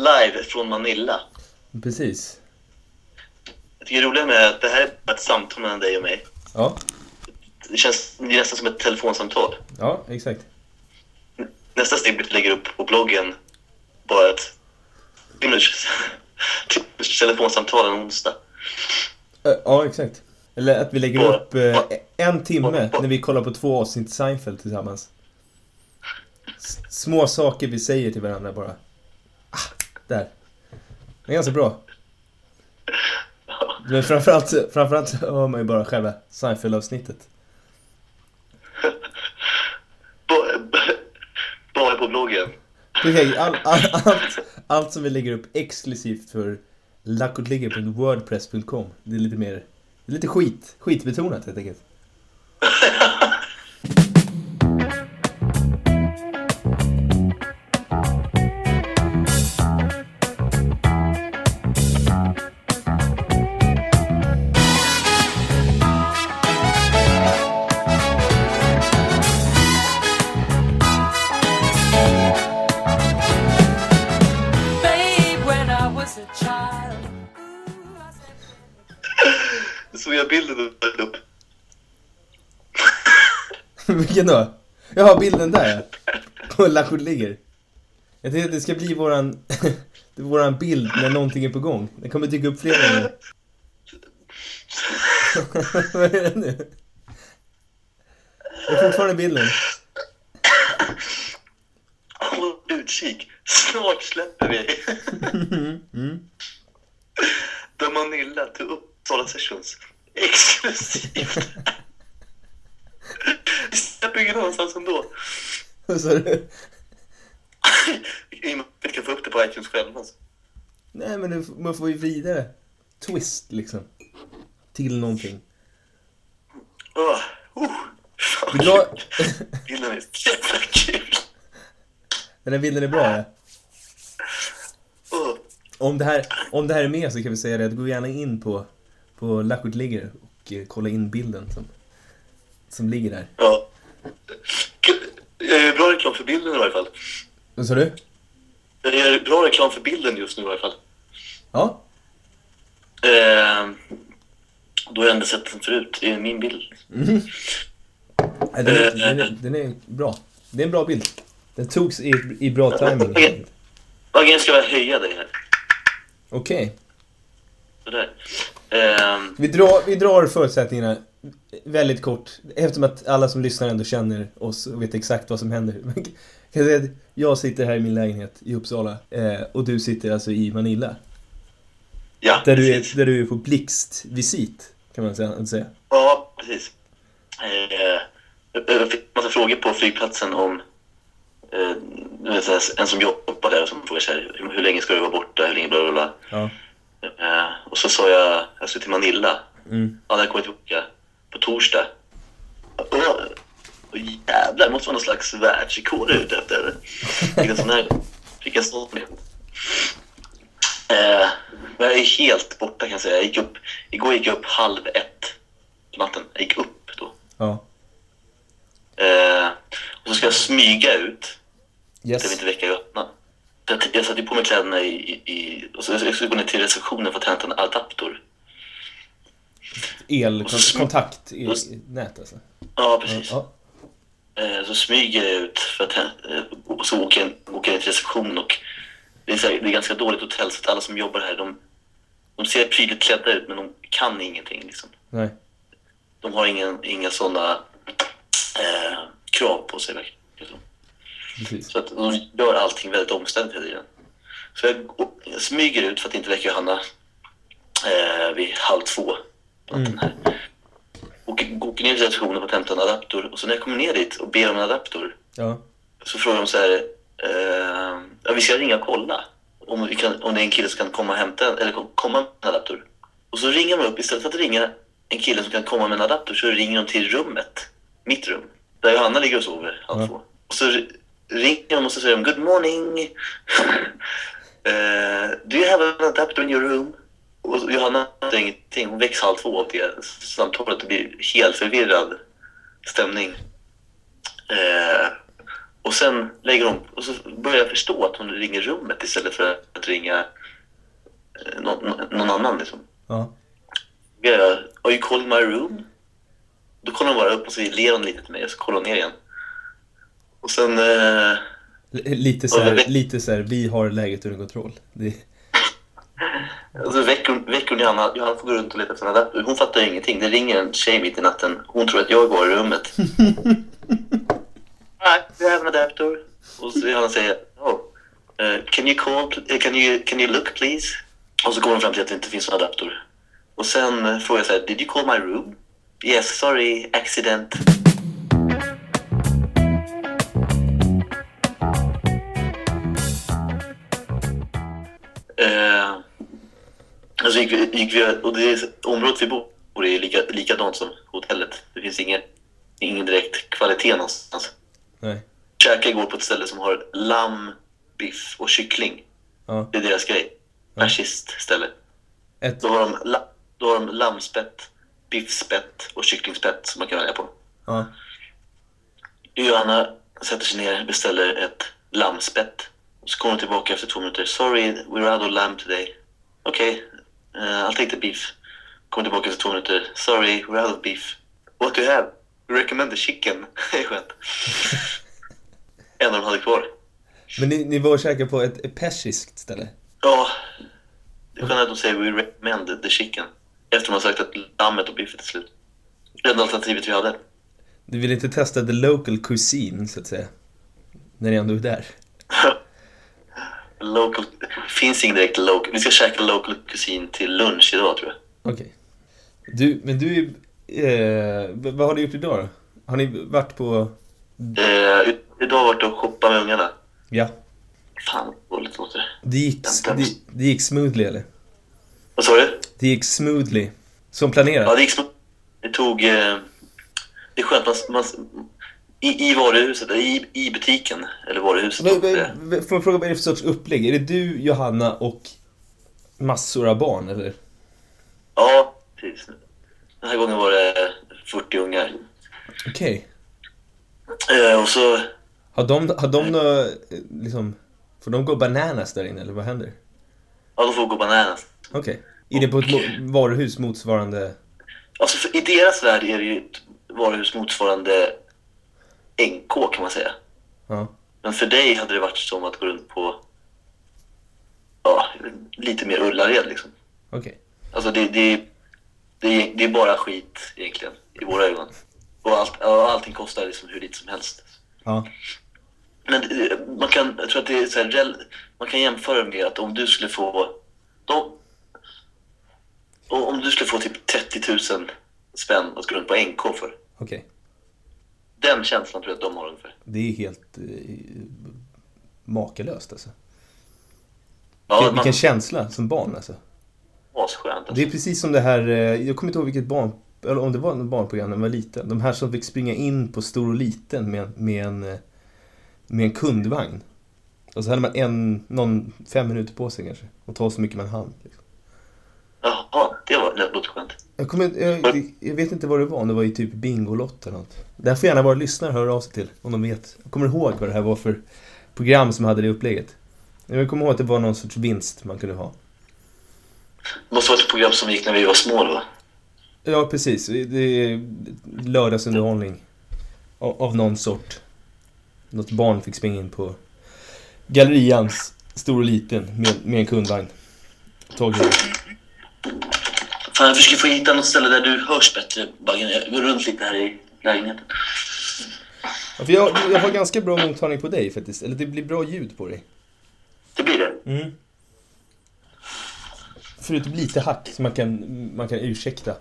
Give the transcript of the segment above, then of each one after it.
live från Manila. Precis. Jag tycker det roliga med att det här är ett samtal mellan dig och mig. Ja, Det känns det nästan som ett telefonsamtal. ja exakt. Nästa steg blir att lägga upp på bloggen bara ett telefonsamtal en onsdag. Ja, exakt. Eller att vi lägger Bara- upp eh, en timme bara- när vi kollar på två avsnitt Seinfeld tillsammans. S- små saker vi säger till varandra bara. Där. Det är ganska bra. Men framförallt, framförallt hör man ju bara själva Seinfeld-avsnittet. Bara, på bloggen. Okej, all, all, allt, allt som vi lägger upp exklusivt för lackotligger.wordpress.com. Det är lite mer, det är lite skit, skitbetonat helt enkelt. Vilken då? Jaha, bilden där ja. På Lackort ligger. Jag tänkte att det ska bli våran, det våran bild när någonting är på gång. Den kommer dyka upp flera gånger. Vad är det nu? Det är fortfarande bilden. Håll utkik. Snart släpper vi. The Manila to Uppsala Sessions. Exklusivt. Vi släpper ingen annanstans ändå. Vad sa du? Vi kan få upp det på iTunes själva. Alltså. Nej men det- man får ju vidare. Twist liksom. Till någonting. Åh, oh, fan, Vill du ha... Bilden är jävla kul. Den här bilden är bra ja. Om det, här, om det här är med så kan vi säga det att gå gärna in på, på Lackort ligger och eh, kolla in bilden som, som ligger där. ja. Jag gör bra reklam för bilden i varje fall. Vad sa du? Jag gör bra reklam för bilden just nu i varje fall. Ja, Eh, då har jag ändå sett den förut. Det är min bild. Nej, den, är, den, är, den är bra. Det är en bra bild. Den togs i, i bra timing. Okej. Aggen ska jag höja dig här. Okej. Sådär. Ehm, Vi, drar, vi drar förutsättningarna väldigt kort. Eftersom att alla som lyssnar ändå känner oss och vet exakt vad som händer. Kan jag jag sitter här i min lägenhet i Uppsala eh, och du sitter alltså i Manila. ja, Där du är, där du är på blixtvisit, kan man säga. Ja, precis. Eh, jag fick massa frågor på flygplatsen om eh, en som jobbar där som frågar så här, hur, länge ska du vara borta, hur länge bla bla bla. Ja. Eh, och så sa jag, jag ska till Manila. Mm. Ja, där kommer jag tillbaka på torsdag. Och jävlar, det måste vara någon slags världsrekord ute efter. Fick en sån här, fick en sån. Eh, jag är helt borta kan jag säga. Jag gick upp, igår gick jag upp halv ett på natten. Jag gick upp då. Ja. Eh, och så ska jag smyga ut. Jag vill Yes. inte väcka öppna. Jag, jag satte på mig kläderna i, i, i och så jag skulle gå ner till receptionen för att hämta en adapter. Elkontakt i, nät alltså. Ja, precis. Ja. Eh, så smyger jag ut för att, eh, och så åker jag, åker jag till reception och det är, så här, det är ganska dåligt hotell så att alla som jobbar här de, de ser prydligt klädda ut men de kan ingenting. Liksom. Nej. De har ingen, inga sådana eh, krav på sig. verkligen. Liksom. Precis. Så att de gör allting väldigt omständigt hela tiden. Så jag, jag smyger ut för att inte väcka Johanna eh, vid halv två Och åker ner till receptionen för att hämta en adapter. Och så när jag kommer ner dit och ber om en adapter Ja. så frågar de så här, eh, ja, vi ska ringa och kolla om, vi kan, om det är en kille som kan komma och hämta eller kom- komma med en adapter. Och så ringer de upp, istället för att ringa en kille som kan komma med en adapter så ringer de till rummet, mitt rum, där Johanna ligger och sover halv Ja. två. Och så ri- ringer de och så säger de good morning. Eh, do you have an adapter in your room? Och Johanna säger ingenting, hon väcks halv två av det samtalet. Det blir helt förvirrad stämning. Eh, Och sen lägger hon, och så börjar jag förstå att hon ringer rummet istället för att ringa eh, någon, någon annan liksom. Ja. Jag, Are you calling my room? Då kollar hon bara upp och så ler hon lite till mig och så kollar hon ner igen. Och sen... Eh, Lite så här, lite så här, vi har läget under kontroll. Det, alltså väcker, väcker hon Johanna, Johanna får gå runt och leta efter en adapter. Hon fattar ju ingenting. Det ringer en tjej mitt i natten. Hon tror att jag går i rummet. Nej, vi har en adapter. Och så Johanna säger, oh, eh, can you call, eh, can you, can you look please? Och så kommer hon fram till att det inte finns någon adapter. Och sen eh, frågar jag så här, did you call my room? Yes, sorry, accident. Alltså gick vi, gick vi, och det området vi bor i är lika, likadant som hotellet. Det finns ingen, ingen direkt kvalitet någonstans. nej. Käkade igår på ett ställe som har lamm, biff och kyckling. Ja. Det är deras grej. Persiskt ställe. Ett, Då har de, la, då har de lammspett, biffspett och kycklingspett som man kan välja på. ja. Johanna sätter sig ner, beställer ett lammspett. Så kommer hon tillbaka efter två minuter. Sorry, we're out of lamb today. Okej, okay. Uh, I'll take the beef. Kommer tillbaka efter två minuter. Sorry, we're out of beef. What do you have? We recommend the chicken. Det är skönt. en av dem hade kvar. Men ni, ni var och käkade på ett, persiskt ställe? Ja, det är skönt att de säger we recommend the chicken. Efter de har sagt att lammet och biffet är slut. Det enda alternativet vi hade. Du vill inte testa the local cuisine, så att säga? När ni ändå är där? Local, finns ingen direkt local. Vi ska käka local kusin till lunch idag tror jag. Okej. Du, men du är... Eh, vad har du gjort idag då? Har ni varit på... Eh, idag har jag varit och shoppat med ungarna. Ja. Fan vad dåligt låter det. Gick, det, det gick smoothly, eller? Vad sa du? Det gick smoothly. Som Ja, planerat? det gick som... Det tog... Eh, det är skönt, man, man, i, i varuhuset, eller i, i butiken, eller varuhuset. Men, men, får jag fråga, vad är det för sorts upplägg? Är det du, Johanna och massor av barn, eller? Ja, precis. Den här gången var det 40 ungar. Okej. Eh, och så... Har de, har de nå, eh, liksom... Får de gå bananas där inne, eller vad händer? Ja, de får gå bananas. Okej. Är det på ett mo- varuhus motsvarande... Alltså i deras värld är det ju ett varuhus motsvarande NK kan man säga. Ja. Men för dig hade det varit som att gå runt på ja, lite mer Ullared liksom. Okej. Alltså det, det, det, det är bara skit egentligen i våra ögon. Och allt, allting kostar liksom hur lite som helst. Ja. Men det- man kan, jag tror att det är så här, man kan jämföra med att om du skulle få och om du skulle få typ 30 000 spänn att gå runt på NK för. Okej. Den känslan tror jag att de har ungefär. Det är helt eh, makalöst alltså. Ja, Vilken, man, vilken känsla som barn alltså. asskönt alltså. Det är precis som det här, eh, jag kommer inte ihåg vilket barn, eller om det var något barnprogram när man var liten. De här som fick springa in på stor och liten med, med, en, eh, med en kundvagn. Och så hade man en, någon, fem minuter på sig kanske. Och ta så mycket man hann. Liksom. Jaha, det var det låter skönt. Jag, kommer, jag, jag vet inte vad det var, om det var i typ Bingolotto eller något. Där får gärna våra lyssnare höra av sig till, om de vet. Jag kommer ihåg vad det här var för program som hade det upplägget. Jag kommer ihåg att det var någon sorts vinst man kunde ha. Det måste vara ett program som gick när vi var små då. Ja, precis. Det är lördagsunderhållning av, någon sort. Något barn fick springa in på Gallerians stor och liten med, med en kundvagn. Det. Fan, jag försöker få hitta något ställe där du hörs bättre, Baggen. Jag går runt lite här i lägenheten. Ja, för jag, jag har ganska bra mottagning på dig faktiskt. Eller det blir bra ljud på dig. Det blir det. Mm. Förutom lite hack som man kan, man kan ursäkta.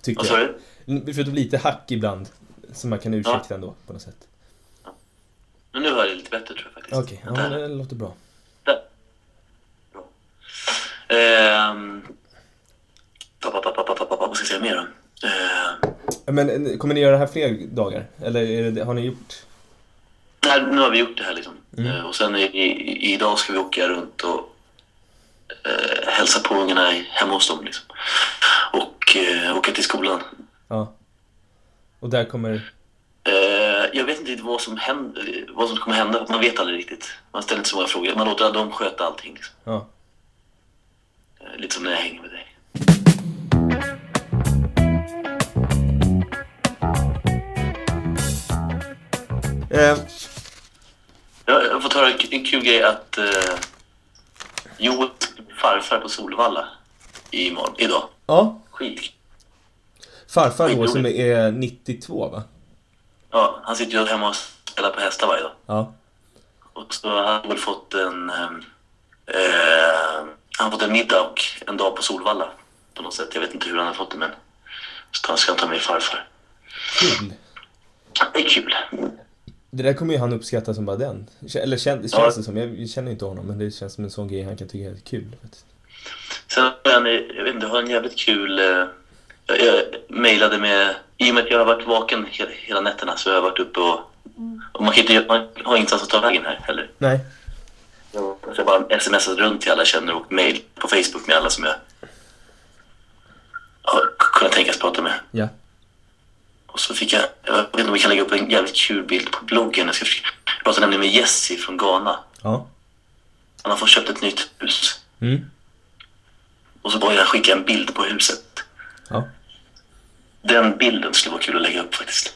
Tycker Vad sa du? Förutom lite hack ibland. Som man kan ursäkta ändå på något sätt. Men nu hör jag lite bättre tror jag faktiskt. Okej, ja, Där. men det låter bra. Där. Bra. Ehm... Pappa, pappa, pappa, pappa, vad ska jag säga mer då? Ja, Men eh, kommer ni göra det här fler dagar? Eller det, har ni gjort? Nej, nu har vi gjort det här liksom. Mm. Eh, och sen i, i, idag ska vi åka runt och eh, hälsa på ungarna i- hemma hos dem liksom. Och eh, åka till skolan. Ja. Och där kommer... Eh, jag vet inte vad som, händer, vad som kommer hända. Man vet aldrig riktigt. Man ställer inte så många frågor. Man låter dem sköta allting. Liksom. Ja. Eh, Lite som när jag hänger med dig. Eh, Jag har fått höra en kul grej att eh, Joel farfar på Solvalla imorgon, idag. ja. Skit. Farfar då som är 92 va? Ja, han sitter ju hemma och spelar på hästar varje dag. Ja. Och så har han väl fått en... ehm, Eh, han fått en middag och en dag på Solvalla. På något sätt. Jag vet inte hur han har fått det men... Så han ska ta med farfar. Kul. Det är kul. Det där kommer ju han uppskatta som bara den. Eller kän, det Ja. känns det som. Jag känner inte honom men det känns som en sån grej han kan tycka är kul. faktiskt. Sen har han, jag vet inte, har en jävligt kul... Eh, jag, jag mejlade med... I och med att jag har varit vaken hela, hela nätterna så har jag varit uppe och... och man, kan inte, man har ingenstans att ta vägen här heller. Nej. Så jag bara smsat runt till alla jag känner och mejl på Facebook med alla som jag har kunnat tänkas prata med. Ja. Och så fick jag, jag vet inte om vi kan lägga upp en jävligt kul bild på bloggen. Jag, ska försöka, jag pratade nämligen med Jesse från Ghana. Ja. Han har fått köpt ett nytt hus. Mm. Och så bad jag skicka en bild på huset. Ja. Den bilden skulle vara kul att lägga upp faktiskt.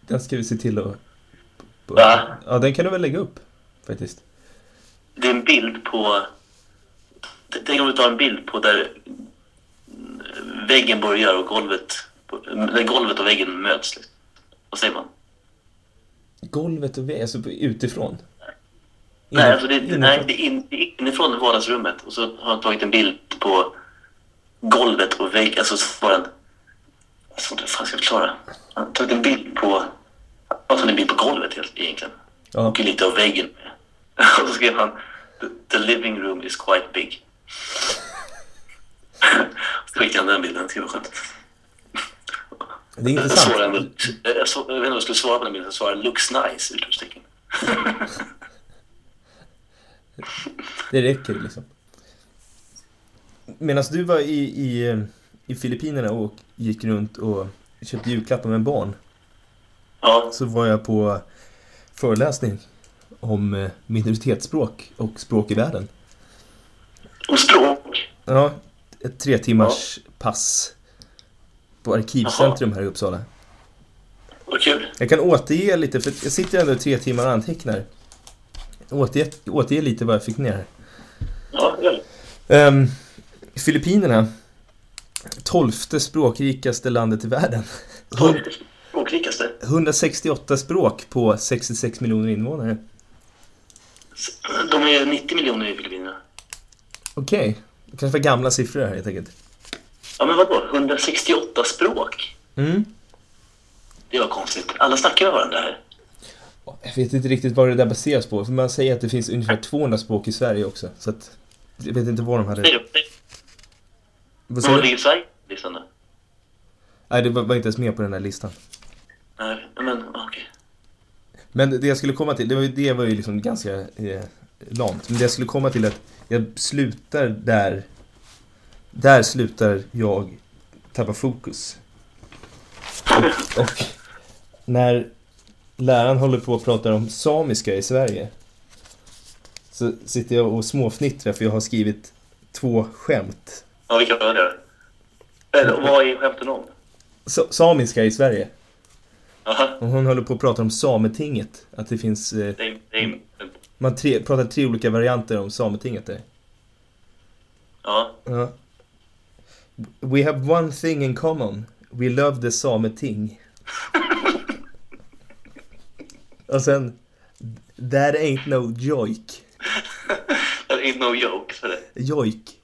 Den ska vi se till att... Va? Ja, den kan du väl lägga upp. Faktiskt. Det är en bild på... Tänk om du tar en bild på där väggen börjar och golvet... Där golvet och väggen möts. Liksom. Vad säger man? Golvet och väggen, alltså utifrån. Nej, alltså det, inifrån. nej, det är in, inifrån vardagsrummet och så har han tagit en bild på golvet och väggen. Alltså så var den... Alltså, vad fan ska jag förklara? Han har tagit en bild på... Tagit en bild på golvet helt, egentligen. Ja. Och lite av väggen. Och så skrev han The, the living room is quite big. så skickade han den bilden. Det var skönt. Det är Jag, intressant. ändå, jag, så, jag vet inte vad jag skulle svara på den bilden. Jag svarade looks nice! Utropstecken. Det räcker liksom. Medan du var i, i, i Filippinerna och gick runt och köpte julklappar med barn Ja, så var jag på föreläsning om eh, minoritetsspråk och språk i världen. och språk. Ja, ett tre timmars pass på Arkivcentrum här i Uppsala. Vad kul. Jag kan återge lite, för jag sitter ändå i tre timmar och antecknar. Återge, återge lite vad jag fick ner här. Ja, gör det. Um, Filippinerna, tolfte språkrikaste landet i världen. Hun- Språkrikaste. 168 språk på 66 miljoner invånare. De är 90 miljoner i Filippinerna. Okej, det kanske var gamla siffror här helt enkelt. Ja, men vadå? 168 språk? Mm. Det var konstigt. Alla snackar med varandra här. Jag vet inte riktigt vad det där baseras på, för man säger att det finns ungefär 200 språk i Sverige också. Så att, jag vet inte vad de hade... Vad säger du? ligger Sverige på listan då? Nej, det var var inte ens med på den här listan. Nej, men okej. Men det jag skulle komma till, det var ju, det var ju liksom ganska eh, lamt. Men det jag skulle komma till är att jag slutar där... Där slutar jag tappa fokus. Och, och när läraren håller på och pratar om samiska i Sverige så sitter jag och småfnittrar för jag har skrivit två skämt. Ja, vilka var det? Eller vad är skämten om? Sa- samiska i Sverige. Jaha. Och hon håller på att prata om Sametinget. Att det finns... Eh, det är, man tre, pratar tre olika varianter om Sametinget där. ja. Ja. We have one thing in common. We love the Sameting. Och sen... That ain't no joik. Det är no joke. Så det. Joik.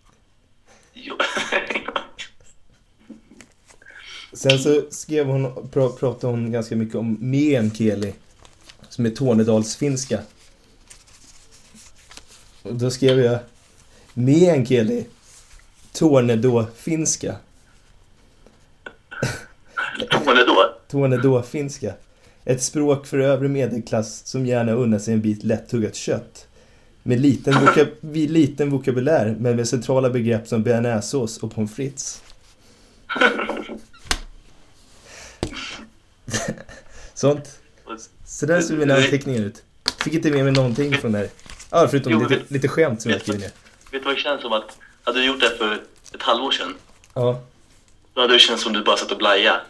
Jo. Sen så skrev hon, pra- pratade hon ganska mycket om meänkieli. Som är Tornedalsfinska. Och då skrev jag meänkieli. Tornedå-finska. Vad är det då? Tornedå-finska. Ett språk för övre medelklass som gärna unnar sig en bit lättuggat kött. Med liten, voka- vid liten vokabulär men med centrala begrepp som bearnaisesås och pommes frites. Sånt. Och- Så där ser mina anteckningar ut. Fick inte med mig någonting från det här. Ja, förutom Jo, lite, vet- lite skämt som jag vet- skriver ner. Vet du vad det känns som att, hade du gjort det för ett halvår sedan, Ja. då hade det känts som du bara satt och blaja.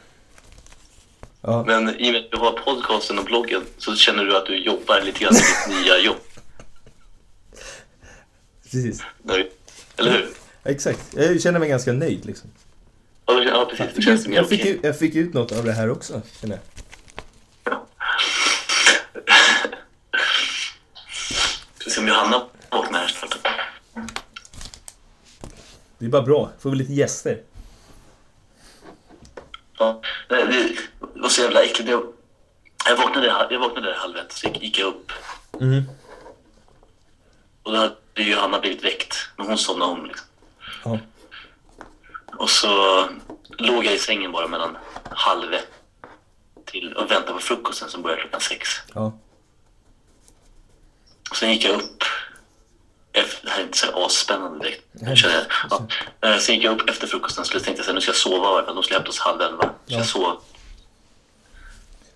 Ja. Men i och med att du har podcasten och bloggen så känner du att du jobbar lite grann med ditt nya jobb. Precis. Nu. Eller hur? Exakt. Jag känner mig ganska nöjd liksom. Ja, det- Ja, precis. Det känns mer Jag fick, okej. jag fick ut något av det här också, känner jag. Ska se om Johanna vaknar här snart. Det är bara bra. Får vi lite gäster. Ja, det var så jävla äckligt. Jag, jag, vaknade, jag vaknade halv ett, så gick- jag upp. Mm. Och då hade ju Johanna blivit väckt, men hon somnade om. Liksom. Ja. Och så låg jag i sängen bara mellan halv ett till och väntade på frukosten som började klockan sex. Ja. Sen gick jag upp. Efter, det här är inte så asspännande direkt. Jag. Ja. Eh, Sen gick jag upp efter frukosten så tänkte jag att nu ska jag sova. De hämta oss halv elva. Så Ja. jag sov.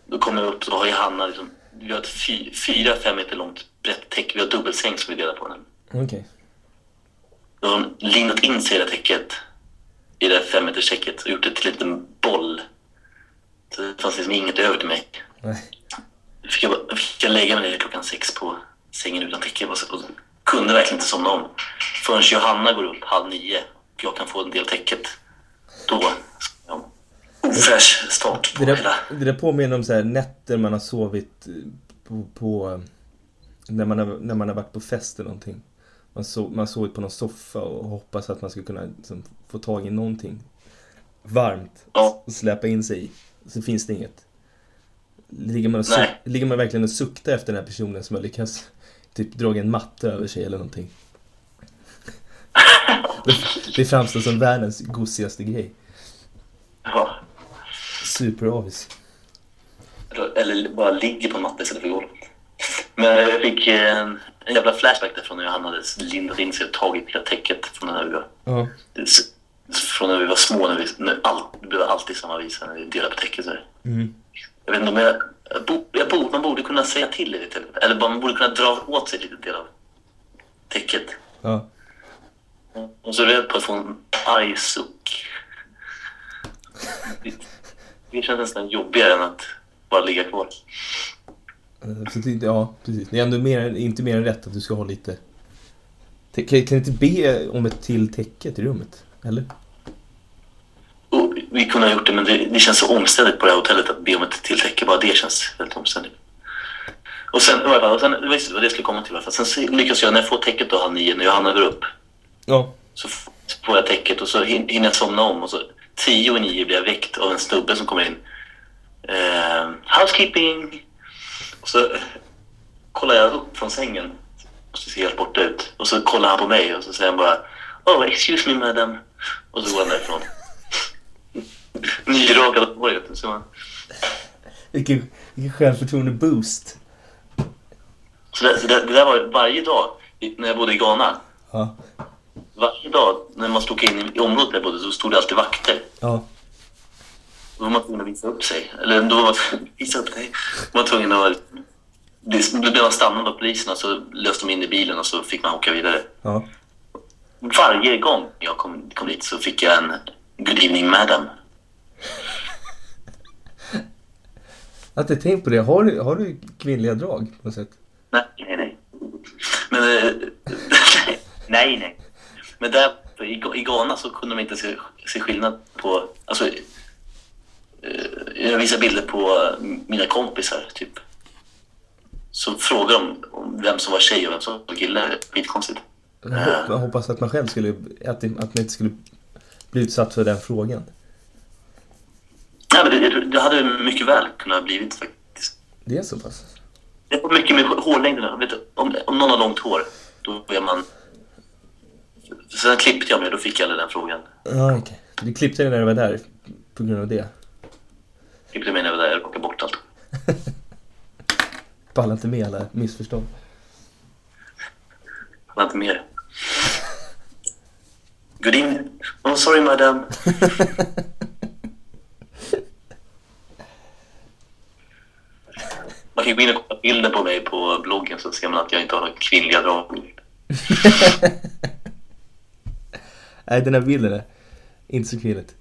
Då kommer jag upp så har ju Hanna liksom, vi har ett fy, fyra, fem meter långt brett täcke. Vi har dubbelsäng som vi delar på den. Okej. Då har hon lindat in sig i det här täcket. I det här fem meters täcket och gjort det till en liten boll. Så det fanns liksom inget över till mig. Nej. Fick jag, fick jag lägga mig ner klockan sex på sängen utan täcke och, och kunde verkligen inte somna om. Förrän Johanna går upp halv nio och jag kan få en del täcket. Då ska jag ofräsch start på Det hela... där, det där påminner om så här nätter man har sovit eh, på, på när, man har, när man har varit på fest eller någonting. Man, sov, man har sovit på någon soffa och hoppas att man ska kunna liksom, få tag i någonting varmt Ja. och släpa in sig i. Så finns det inget. Ligger man, och ligger man verkligen och suktar efter den här personen som har lyckats typ dra en matta över sig eller någonting. Det, framstår som världens gosigaste grej. Ja. Superavis. Eller- bara ligger på en matta istället för golvet. Men jag fick en, en jävla flashback därifrån när Johanna hade lindat in sig och tagit hela täcket från när vi var, Ja. från när vi var små. När vi, när allt, det blev alltid samma visa när vi delade på täcket. Så. Mm. Jag vet inte om jag... jag, bo, jag bo, man borde kunna säga till lite. Eller man borde kunna dra åt sig lite del av täcket. Ja. Och så är jag rädd på att få en arg suck. Det, det känns nästan jobbigare än att bara ligga kvar. Eh, ja, precis. Det är ändå mer, inte mer än rätt att du ska ha lite... Te- Kan, kan du inte be om ett till täcke till rummet? Eller? Vi kunde ha gjort det, men det, det känns så omständigt på det här hotellet att be om ett till täcke. Bara det känns väldigt omständigt. Och sen, i och sen det var det jag skulle komma till. i. Sen lyckas jag, när jag får täcket då halv nio, när Johanna går upp, Ja. så får jag täcket och så hin- hinner jag somna om. Och så tio och nio blir jag väckt av en snubbe som kommer in. Eh, housekeeping! Och så kollar jag upp från sängen. Och så ser jag helt borta ut. Och så kollar han på mig och så säger han bara Oh, excuse me madam. Och så går han därifrån. Nyrakad hår, vet du. Så man, Vilken, vilken självförtroende-boost. så det, så det, det där var varje dag när jag bodde i Ghana. Ja. Varje dag när man stod in i, området där jag bodde så stod det alltid vakter. Ja. Då var man tvungen att visa upp sig. Eller då var man visa upp sig. Då var man tvungen att... det- Då blev man stannad av polisen och så löste de in i bilen och så fick man åka vidare. Ja. Varje gång jag kom, kom dit så fick jag en Good evening madam. Jag har inte tänkt på det. Har du, har du kvinnliga drag på något sätt? Nej, nej, nej. Men... eh, nej, nej. Men där i, Ghana så kunde de inte se, se skillnad på... Alltså, eh, jag visade bilder på mina kompisar, typ. Så frågade de vem som var tjej och vem som var kille. Skitkonstigt. Jag hop- jag hoppas att man själv skulle... Att, att man inte skulle bli utsatt för den frågan. Nej, men det, jag det hade mycket väl kunnat blivit faktiskt. Det är så pass? Det har mycket med hårlängden vet du, om, om någon har långt hår, då är man... Sen klippte jag mig, då fick jag aldrig den frågan. Ja, okej. Du klippte dig när du var där på grund av det? Klippte mig när jag var där, jag plockade bort allt. Pallar inte med alla missförstånd. Han har inte mer. Good evening. Oh, sorry madam. kan gå in och kolla bilden på mig på bloggen så ser man att jag inte har några kvinnliga drag. Nej, den här bilden är inte så kvinnligt.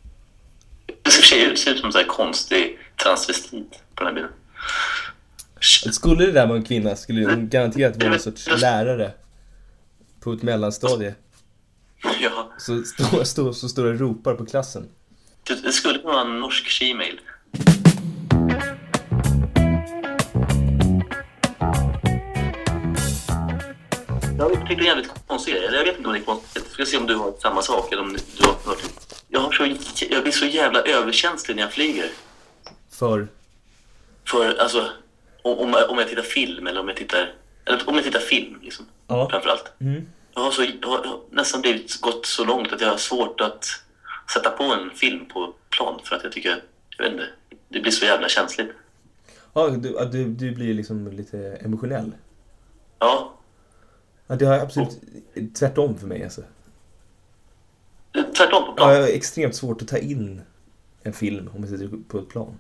Det ser ut, ser ut som en konstig transvestit på den här bilden. Skulle det där vara en kvinna skulle hon garanterat vara någon sorts lärare på ett mellanstadie. Ja, Så står stå, så står och ropar på klassen. det, skulle kunna vara en norsk Gmail. Jag tyckte det är jävligt konstigt. Eller jag vet inte om det är konstigt. Jag ska se om du har samma sak eller om du har hört. Jag, har så, jag blir så jävla överkänslig när jag flyger. För... För alltså, om, om, jag- tittar film eller om jag tittar... Eller om jag tittar film liksom. Ja. Framförallt. Mm. Jag har, så, jag har nästan blivit gått så långt att jag har svårt att sätta på en film på plan för att jag tycker, jag vet inte, det blir så jävla känsligt. Ja, du, du, du blir liksom lite emotionell. Ja, Ja, det har absolut tvärtom för mig alltså. tvärtom på Ja, plan. jag har extremt svårt att ta in en film om jag sitter på ett plan.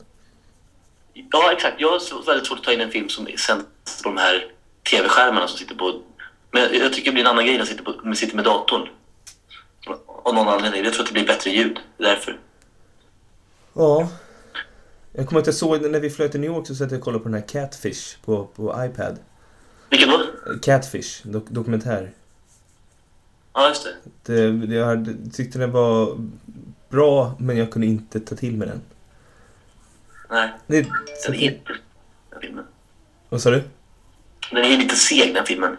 Ja, exakt. Jag har väldigt svårt att ta in en film som sänds på de här tv-skärmarna som sitter på... Men jag tycker det blir en annan grej när jag sitter, på, sitter med datorn. Av någon anledning. Jag tror att det blir bättre ljud. Därför. Ja. Jag kommer att jag såg när vi flög till New York så satt jag och kollade på den här Catfish på, på iPad. Vilken då? Catfish, dok dokumentär. Ja, just det. Det, det, jag tyckte den var bra men jag kunde inte ta till mig den. Nej, Det, den är inte... Den filmen. vad sa du? Den är lite seg, den filmen.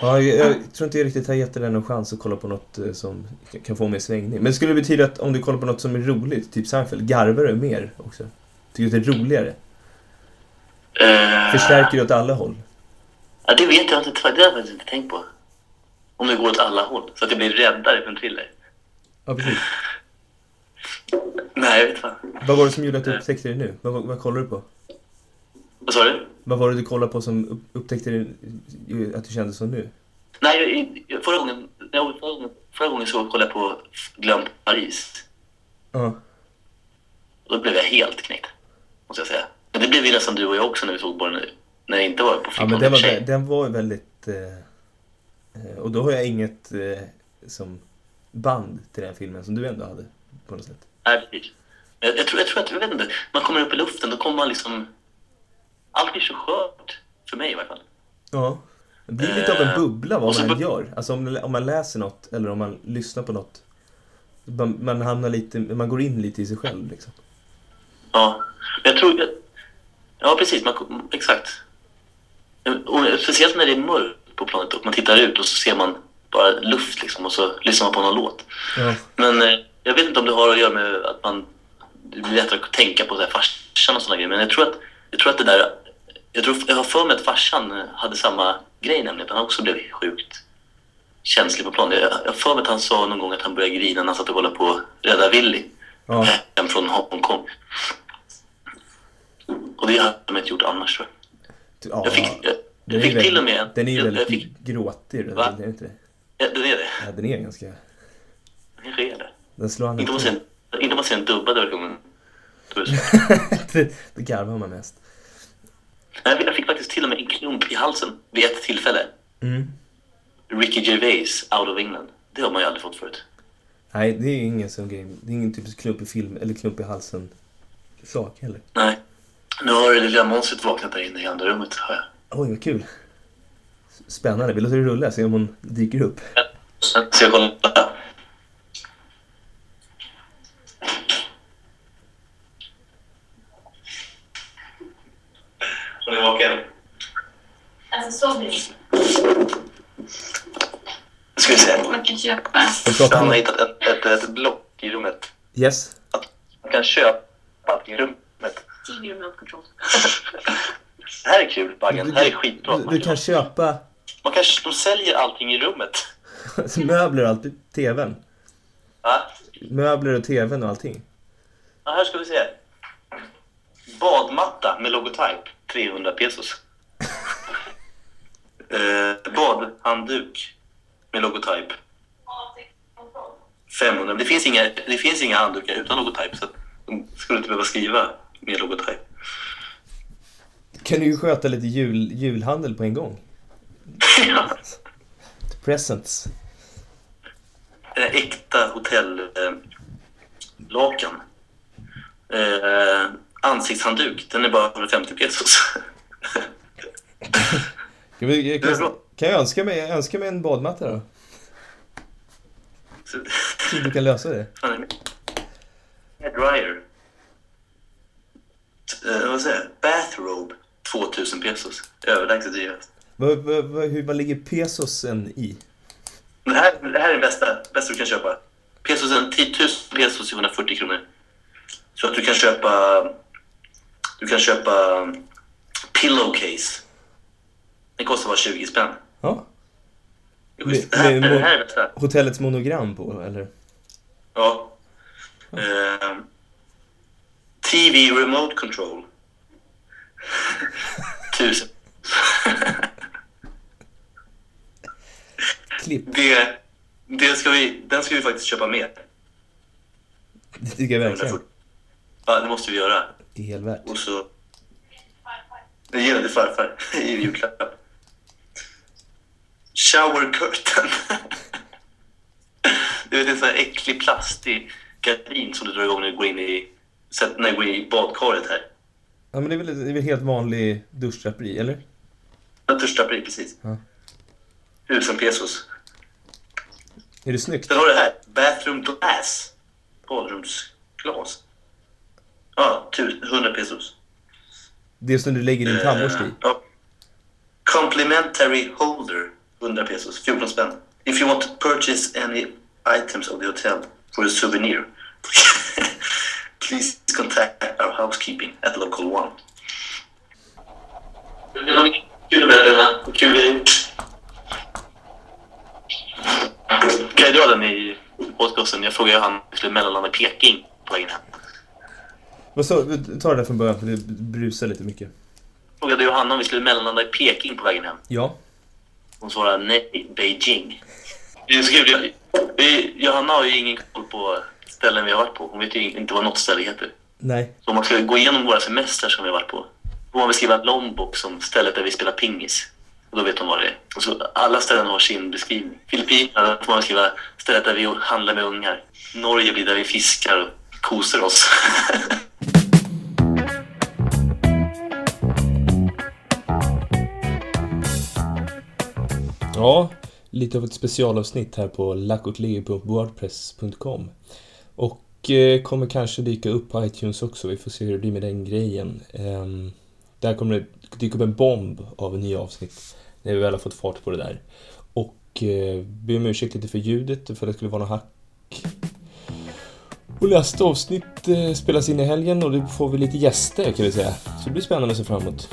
Ja, jag, jag tror inte jag riktigt har gett den någon chans att kolla på något eh, som kan få mig svängning. Men skulle det betyda att om du kollar på något som är roligt, typ Seinfeld, garvar du mer också? Tycker du att det är roligare? Uh, Förstärker det åt alla håll? Ja, det vet jag inte. Det har jag faktiskt inte tänkt på. Om det går åt alla håll. Så att jag blir räddare för en thriller. Ja, precis. Nej, jag vet fan. Vad var det som gjorde att du upptäckte det nu? Vad, vad, vad kollar du på? Vad sa du? Vad var det du kollade på som upp, upptäckte det, att du kände så nu? Nej, jag, förra, gången, jag, förra, gången, förra gången så kollade jag på Glömt Paris. Ja. Och då blev jag helt knäckt. Måste jag säga. Men det blev ju nästan du och jag också när vi såg på den. När jag inte var på Ja, film. men den var, den var väldigt... Eh, eh, och då har jag inget eh, som band till den filmen som du ändå hade på något sätt. Nej, precis. Jag, jag, tror, jag tror att, jag vet inte, man kommer upp i luften, då kommer man liksom... Allt blir så skört. För mig i alla fall. Ja. Det blir lite av en Eh, bubbla vad man än gör. Alltså om, om man läser något eller om man lyssnar på något. Man, man hamnar lite, man går in lite i sig själv liksom. Ja, jag tror... Ja, precis. Man, exakt. Och speciellt när det är mörkt på planet och man tittar ut och så ser man bara luft liksom och så lyssnar man på någon låt. Ja. Men eh, jag vet inte om det har att göra med att man... Det blir lättare att tänka på så här farsan och sådana grejer. Men jag tror att, jag tror att det där... Jag, tror, jag har för mig att farsan hade samma grej nämligen. Att han också blev sjukt känslig på plan. Jag, har för mig att han sa någon gång att han började grina när han satt och kollade på Rädda Willy Ja. hem från Hongkong. Och det hade de inte gjort annars tror jag. Ja. Jag fick, jag, Den jag är fick ju till och väldigt, med... den är ju jag, väldigt jag fick, gråtig. Va? Den är inte det? ja, den är det. Ja, den är ganska... Kanske är det. Den slår an Inte om man ser en, dubbad version. Då är det garvar man mest. Jag fick faktiskt till och med en klump i halsen vid ett tillfälle. Mm. Ricky Gervais, Out of England. Det har man ju aldrig fått förut. Nej, det är ingen sån grej. Det är ingen typisk klump i film eller klump i halsen sak heller. Nej. Nu har det lilla monstret vaknat där inne i andra rummet. Har jag. Oj, vad kul. Spännande. Vi låter det rulla, se om hon dyker upp. Ska jag kolla. Hon är vaken. Alltså så blir ska vi se. Man kan köpa. Han har hittat ett, ett, ett block i rummet. Yes. Man kan köpa remote control. Det här är kul, Baggen. Det här är skitbra. Du, du kan köpa Man kan, de säljer allting i rummet. möbler och allt. TVn. Va? Möbler och TVn och allting. Ja, här ska vi se. Badmatta med logotyp. 300 pesos. eh, badhandduk med logotyp. 500. Det finns inga, det finns inga handdukar utan logotyp så de skulle inte behöva skriva med logotyp. kan du ju sköta lite jul, julhandel på en gång. ja. Presents. Eh, Äkta hotellakan. Eh, ansiktshandduk, den är bara 150 pesos. Kan, vi, kan, kan jag önska mig, önska mig en badmatta då? Så- du kan lösa det. Dryer. Eh, vad säger jag? Bathrobe. 2000 pesos. Överlägset dyrast. Hur, vad ligger pesosen i? Det här, det här är det bästa, bästa du kan köpa. Pesosen, 10 000 pesos är 140 kronor. Så att du kan köpa... Du kan köpa pillowcase. Den kostar bara 20 spänn. Ja. Det schysst. Med- Det här, med- det här är bästa. Hotellets monogram på, eller? Ja. Eh, TV remote control. Tusen. Klipp. det, det ska vi, den ska vi faktiskt köpa med. Det tycker jag verkligen. Ja, det måste vi göra. Det är helt värt. Och så... Det ger till farfar i julklapp. Shower curtain. Du vet en sån här äcklig plastig gardin som du drar igång när du går in i, sätt- när du går i badkaret här. Ja, men det är väl, det är väl helt vanlig duschdraperi, eller? Duschdraperi, precis. Ja. Tusen pesos. Är det snyggt? Sen har du här, bathroom glass. Badrumsglas. Ja, tu- 100 pesos. Det som du lägger din tandborste i? Eh, ja. Complimentary holder, 100 pesos, 14 spänn. If you want to purchase any items of the hotel for a souvenir, please contact our housekeeping at local one. Kul denna. Kul grej. Kan jag dra den i podcasten? Jag frågade han skulle mellanlanda i Peking på vägen hem. Vad sa Ta det där från början, för det brusar lite mycket. Frågade Johanna om vi skulle mellanlanda i Peking på vägen hem. Ja. Hon svarade nej, Beijing. Det är så kul. Johanna har ju ingen koll på ställen vi har varit på. Hon vet ju inte vad något ställe heter. Nej. Så om man ska gå igenom våra semestrar som vi har varit på, får man beskriva Lombok som stället där vi spelar pingis. Och då vet hon vad det är. Och så alla ställen har sin beskrivning. Filippinerna får man beskriva stället där vi handlar med ungar. Norge blir där vi fiskar och kosar oss. Ja, lite av ett specialavsnitt här på lackotligger.wordpress.com. Och eh, kommer kanske dyka upp på iTunes också, vi får se hur det blir med den grejen. Ehm, där kommer det dyka upp en bomb av nya avsnitt när vi väl har fått fart på det där. Och eh, be om ursäkt lite för ljudet, för det skulle vara något hack. Och nästa avsnitt eh, spelas in i helgen och då får vi lite gäster kan vi säga. Så det blir spännande att se fram emot.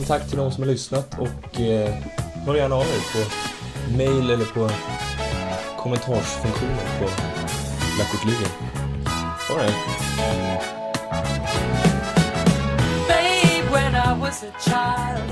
Och tack till de som har lyssnat och eh, hör gärna av er på mail eller på kommentarsfunktionen på Lackotligan. Ha det! Babe, when I was a child,